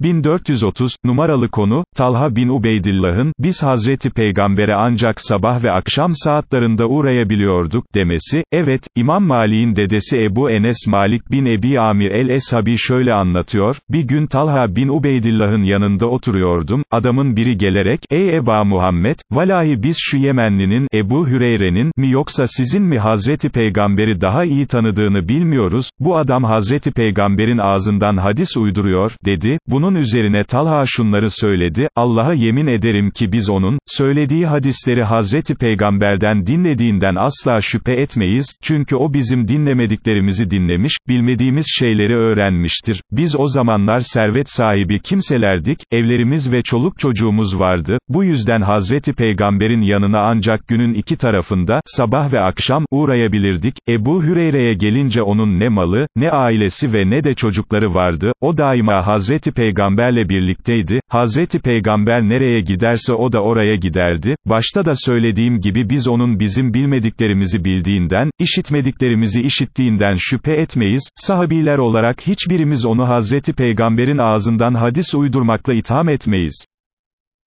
1430, numaralı konu, Talha bin Ubeydillah'ın, biz Hazreti Peygamber'e ancak sabah ve akşam saatlerinde uğrayabiliyorduk, demesi, evet, İmam Malik'in dedesi Ebu Enes Malik bin Ebi Amir el-Eshabi şöyle anlatıyor, bir gün Talha bin Ubeydillah'ın yanında oturuyordum, adamın biri gelerek, ey Eba Muhammed, valahi biz şu Yemenlinin, Ebu Hüreyre'nin, mi yoksa sizin mi Hazreti Peygamber'i daha iyi tanıdığını bilmiyoruz, bu adam Hazreti Peygamber'in ağzından hadis uyduruyor, dedi, bunun üzerine Talha şunları söyledi, Allah'a yemin ederim ki biz onun, söylediği hadisleri Hazreti Peygamber'den dinlediğinden asla şüphe etmeyiz, çünkü o bizim dinlemediklerimizi dinlemiş, bilmediğimiz şeyleri öğrenmiştir. Biz o zamanlar servet sahibi kimselerdik, evlerimiz ve çoluk çocuğumuz vardı, bu yüzden Hazreti Peygamber'in yanına ancak günün iki tarafında, sabah ve akşam, uğrayabilirdik, Ebu Hüreyre'ye gelince onun ne malı, ne ailesi ve ne de çocukları vardı, o daima Hazreti Peygamberle birlikteydi, Hazreti Peygamber nereye giderse o da oraya giderdi, başta da söylediğim gibi biz onun bizim bilmediklerimizi bildiğinden, işitmediklerimizi işittiğinden şüphe etmeyiz, sahabiler olarak hiçbirimiz onu Hazreti Peygamber'in ağzından hadis uydurmakla itham etmeyiz.